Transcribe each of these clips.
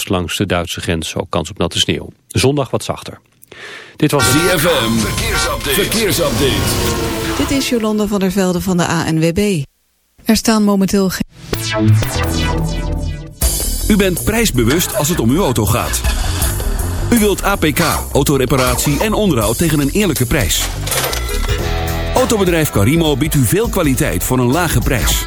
langs de Duitse grens ook kans op natte sneeuw. Zondag wat zachter. Dit was ZFM. Verkeersupdate. Verkeersupdate. Dit is Jolanda van der Velde van de ANWB. Er staan momenteel geen... U bent prijsbewust als het om uw auto gaat. U wilt APK, autoreparatie en onderhoud tegen een eerlijke prijs. Autobedrijf Carimo biedt u veel kwaliteit voor een lage prijs.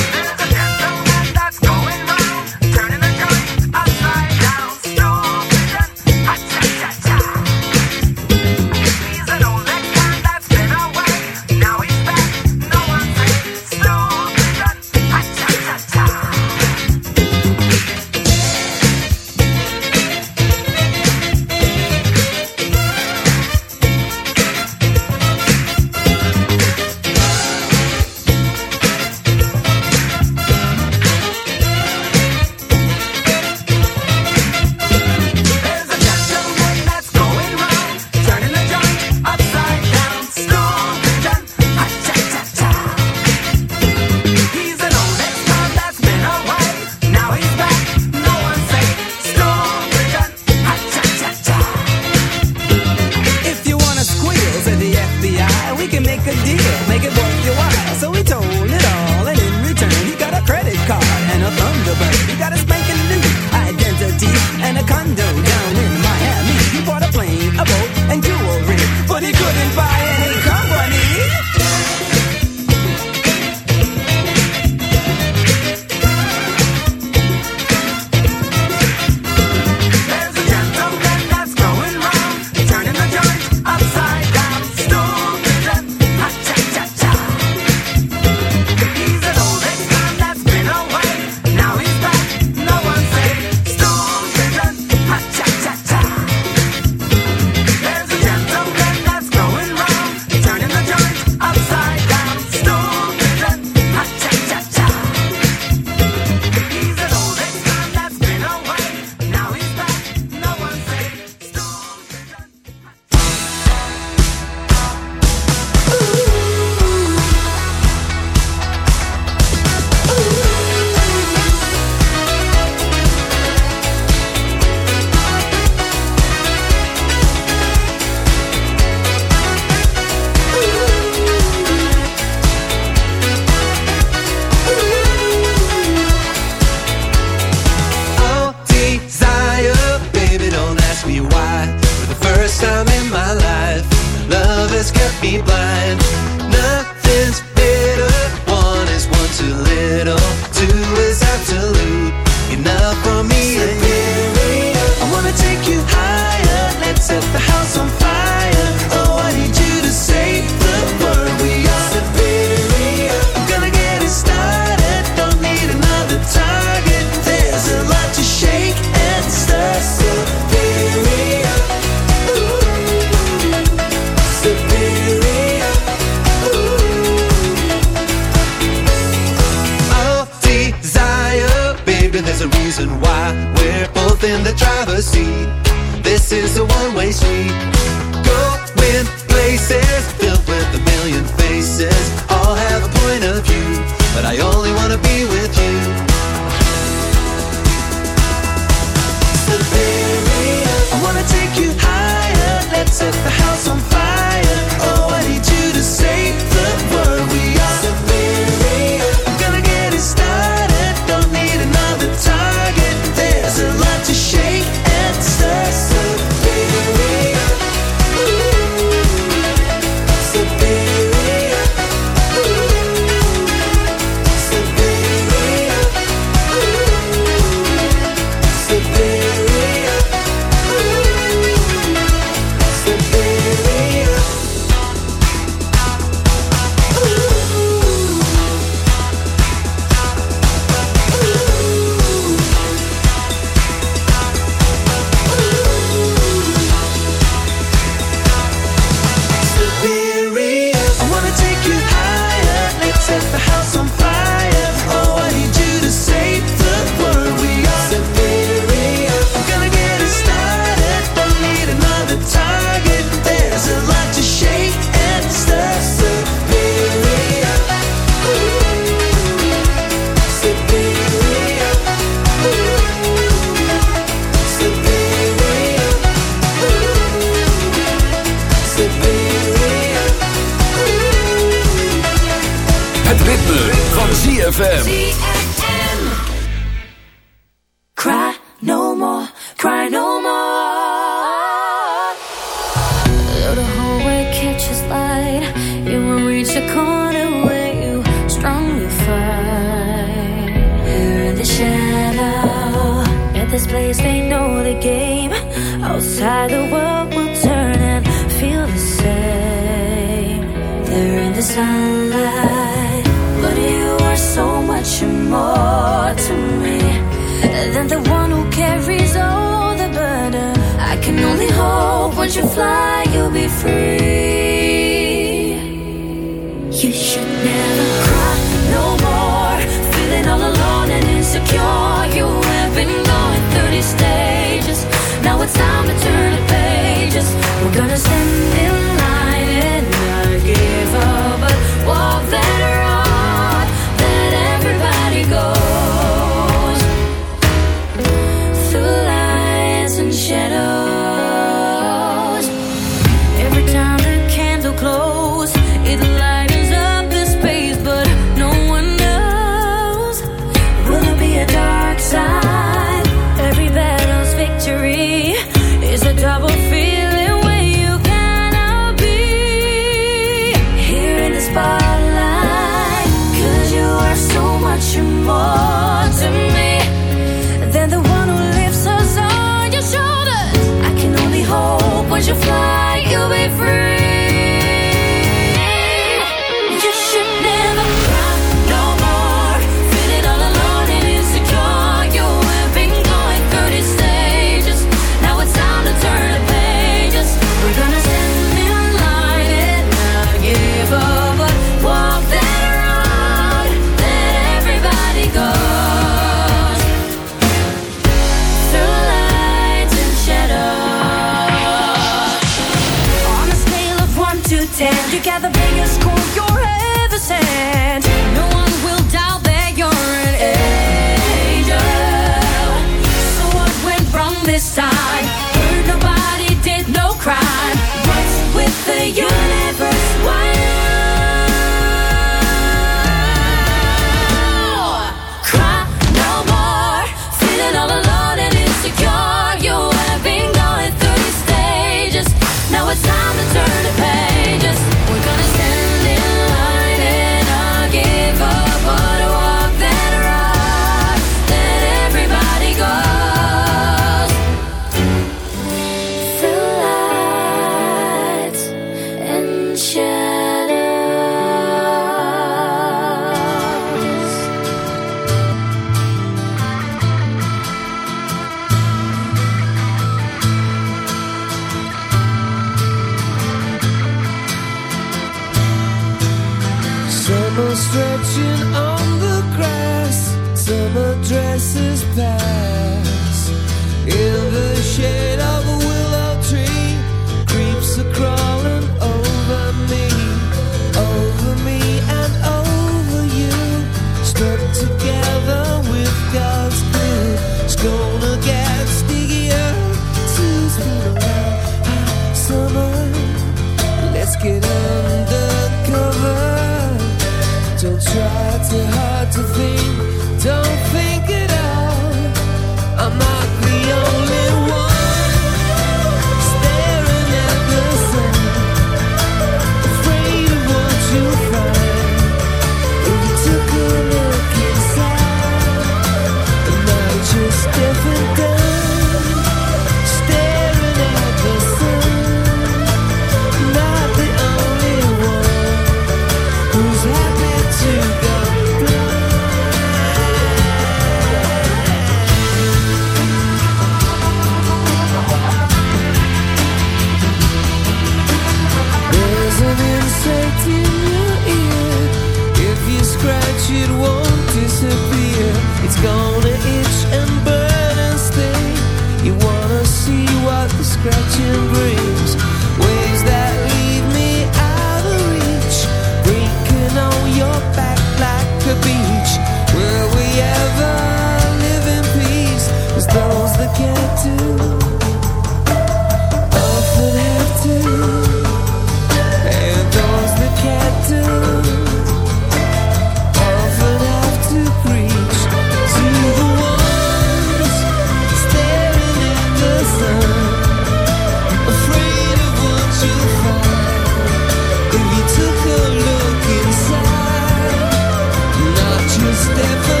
step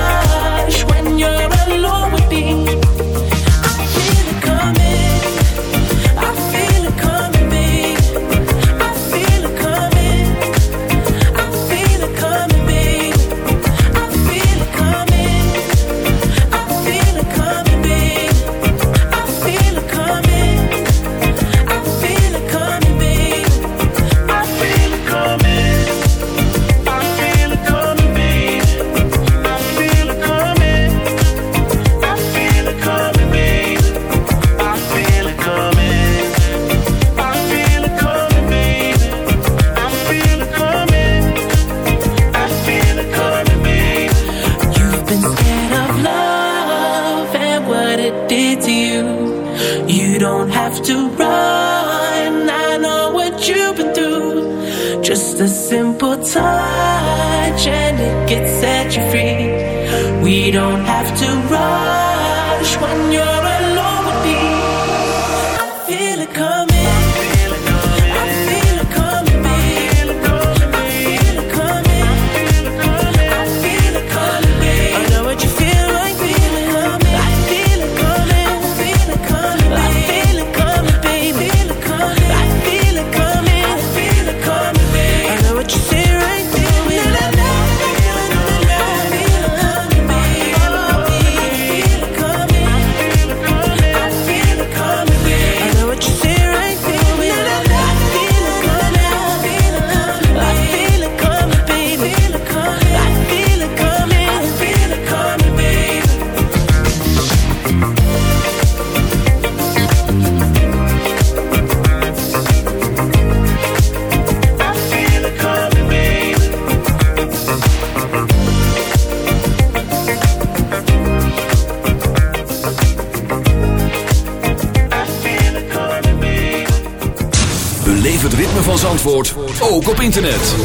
Zandvoort, ook op internet.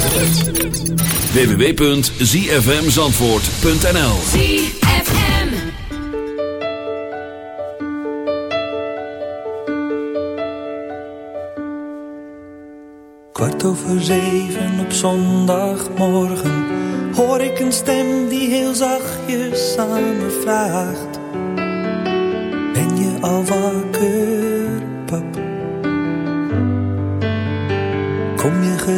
www.zfmzandvoort.nl ZFM. Kwart over zeven op zondagmorgen hoor ik een stem die heel zachtjes aan me vraagt: Ben je al wakker,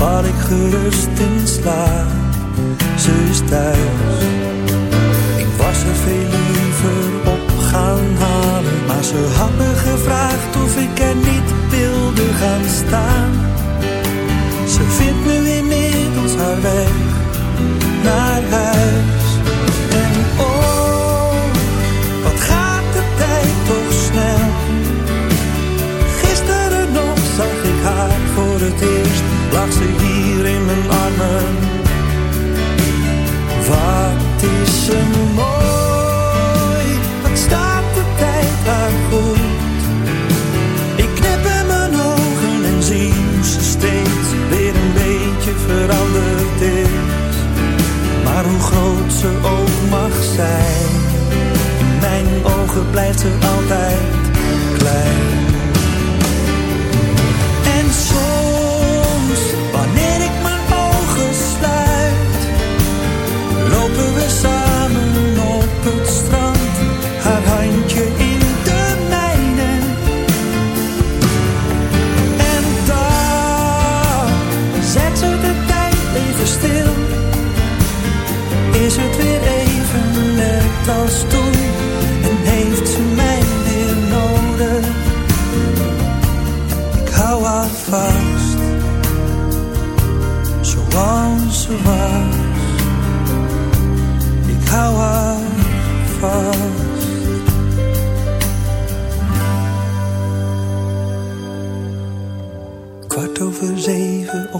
Val ik gerust in slaap, ze is thuis. blijft ze altijd klein. En soms, wanneer ik mijn ogen sluit, lopen we samen op het strand, haar handje in. Stil is het weer even net als toen.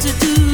to do.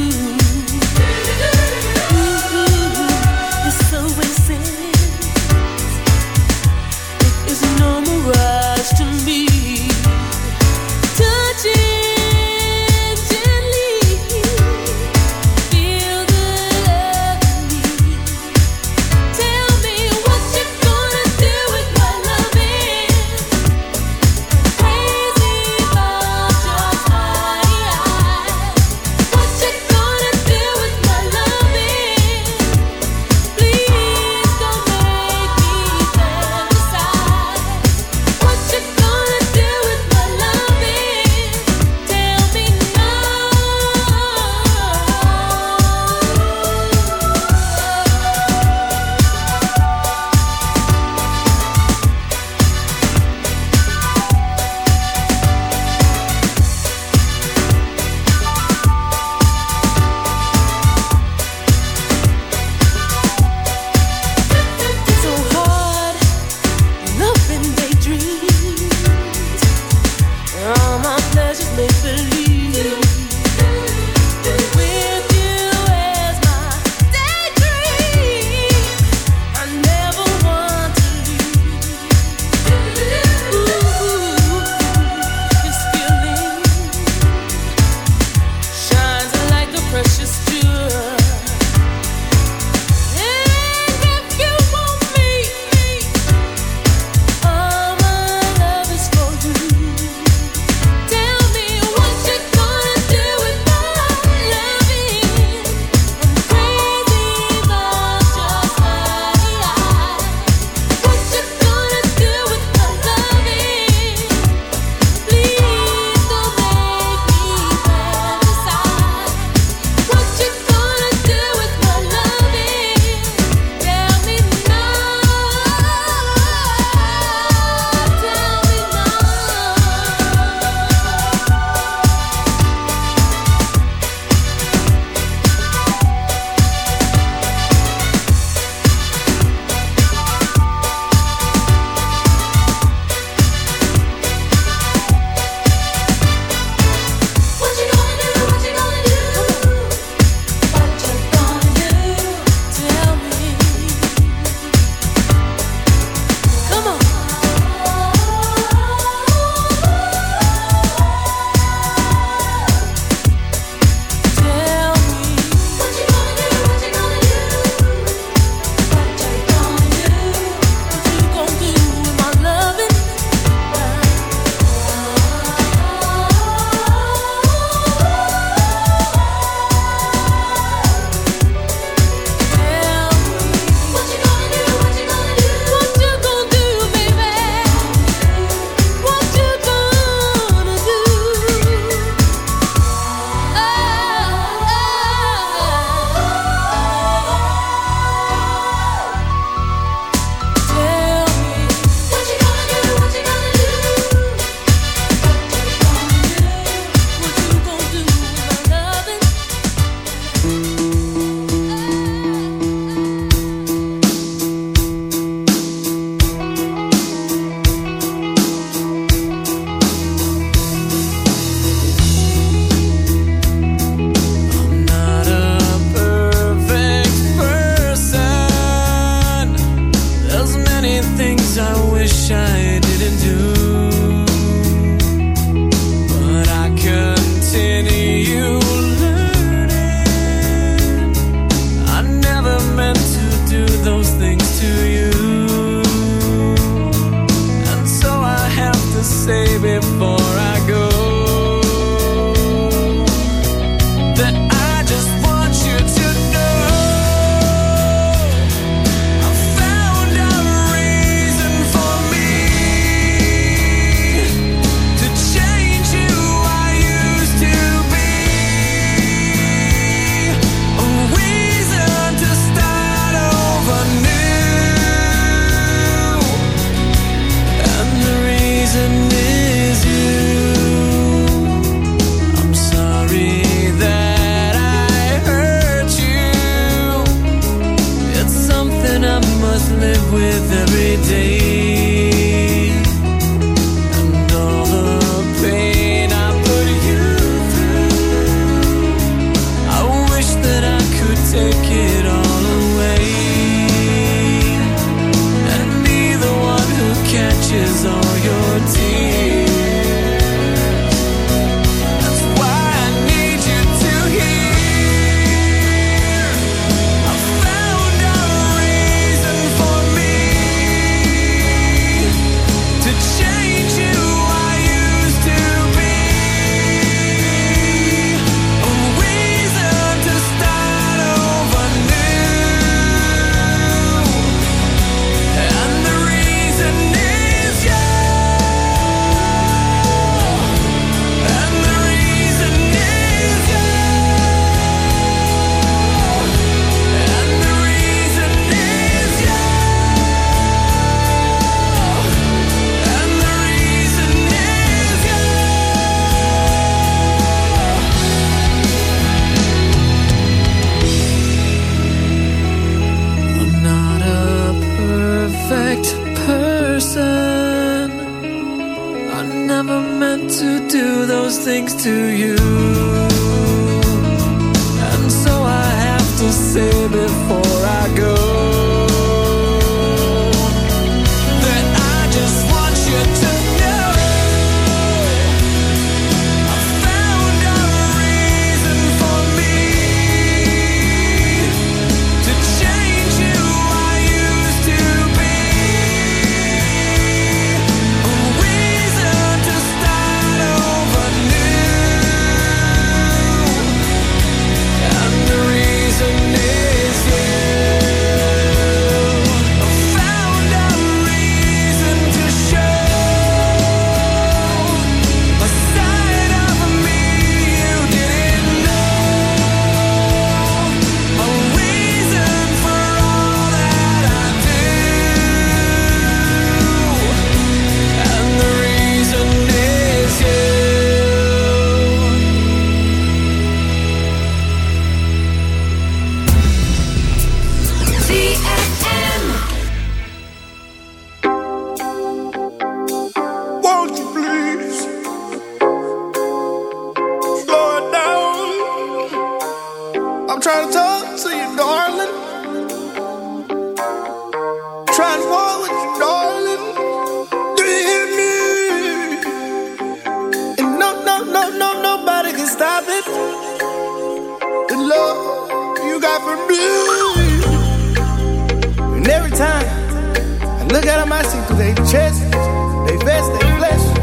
Trying to talk to you, darling. Trying to walk with you, darling. Do you hear me? And no, no, no, no, nobody can stop it. The love you got for me. And every time I look at them, I see through their chest. They vest, they flesh.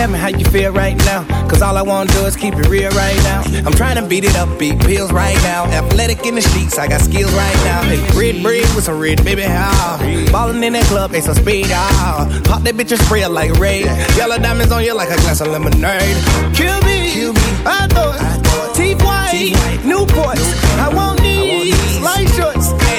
Tell me how you feel right now. Cause all I wanna do is keep it real right now. I'm trying to beat it up, beat pills right now. Athletic in the streets, I got skills right now. Hey, red bread with some red, baby, how? Ballin' in that club, they some speed, ah. Pop that bitch and spray it like raid. Yellow diamonds on you like a glass of lemonade. Kill me, Kill me. I thought, teeth white, Newports. I want these, light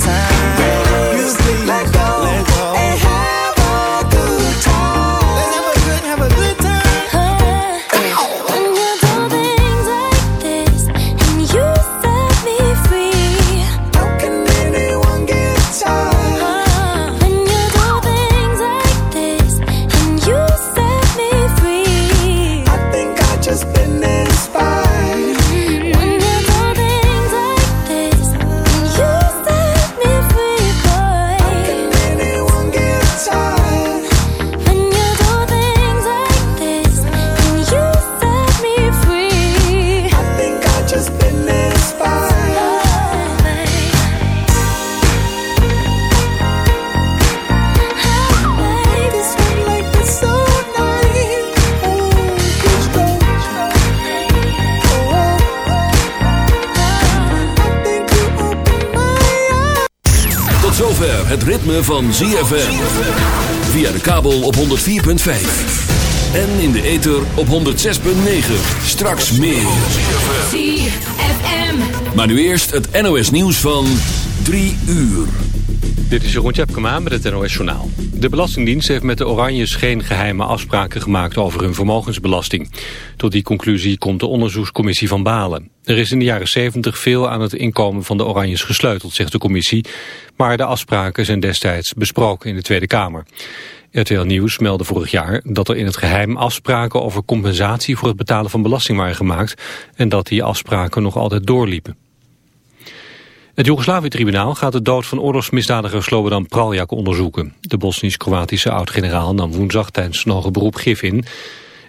Time. Ritme van ZFM. Via de kabel op 104.5. En in de ether op 106.9. Straks meer. ZFM. Maar nu eerst het NOS nieuws van 3 uur. Dit is Jeroen Tjepkema met het NOS Journaal. De De Belastingdienst heeft met de Oranjes geen geheime afspraken gemaakt over hun vermogensbelasting. Tot die conclusie komt de onderzoekscommissie van Balen. Er is in de jaren 70 veel aan het inkomen van de Oranjes gesleuteld, zegt de commissie. Maar de afspraken zijn destijds besproken in de Tweede Kamer. RTL Nieuws meldde vorig jaar dat er in het geheim afspraken over compensatie voor het betalen van belasting waren gemaakt en dat die afspraken nog altijd doorliepen. Het Joegoslavië-tribunaal gaat de dood van oorlogsmisdadiger Slobodan Praljak onderzoeken. De Bosnisch-Kroatische oud-generaal nam woensdag tijdens een hoger beroep gif in.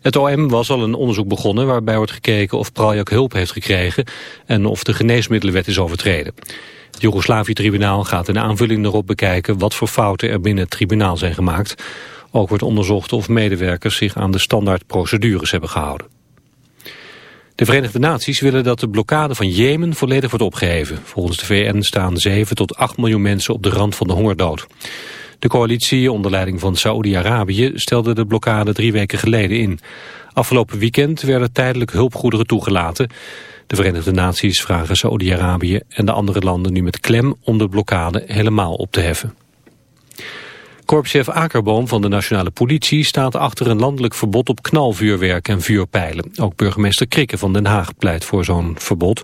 Het OM was al een onderzoek begonnen waarbij wordt gekeken of Praljak hulp heeft gekregen en of de geneesmiddelenwet is overtreden. Het Joegoslavië-tribunaal gaat in aanvulling erop bekijken wat voor fouten er binnen het tribunaal zijn gemaakt. Ook wordt onderzocht of medewerkers zich aan de standaardprocedures hebben gehouden. De Verenigde Naties willen dat de blokkade van Jemen volledig wordt opgeheven. Volgens de VN staan 7 tot 8 miljoen mensen op de rand van de hongerdood. De coalitie onder leiding van Saoedi-Arabië stelde de blokkade drie weken geleden in. Afgelopen weekend werden tijdelijk hulpgoederen toegelaten. De Verenigde Naties vragen Saoedi-Arabië en de andere landen nu met klem om de blokkade helemaal op te heffen. Korpschef Akerboom van de Nationale Politie staat achter een landelijk verbod op knalvuurwerk en vuurpijlen. Ook burgemeester Krikke van Den Haag pleit voor zo'n verbod.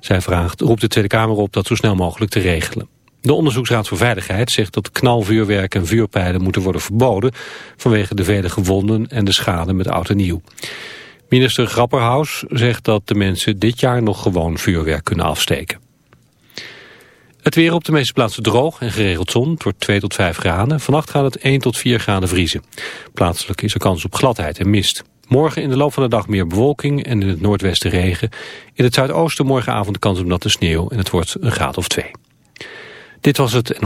Zij vraagt, roept de Tweede Kamer op dat zo snel mogelijk te regelen. De Onderzoeksraad voor Veiligheid zegt dat knalvuurwerk en vuurpijlen moeten worden verboden vanwege de vele gewonden en de schade met oud en nieuw. Minister Grapperhaus zegt dat de mensen dit jaar nog gewoon vuurwerk kunnen afsteken. Het weer op de meeste plaatsen droog en geregeld zon. Het wordt 2 tot 5 graden. Vannacht gaat het 1 tot 4 graden vriezen. Plaatselijk is er kans op gladheid en mist. Morgen in de loop van de dag meer bewolking en in het noordwesten regen. In het zuidoosten morgenavond kans op natte sneeuw en het wordt een graad of 2. Dit was het.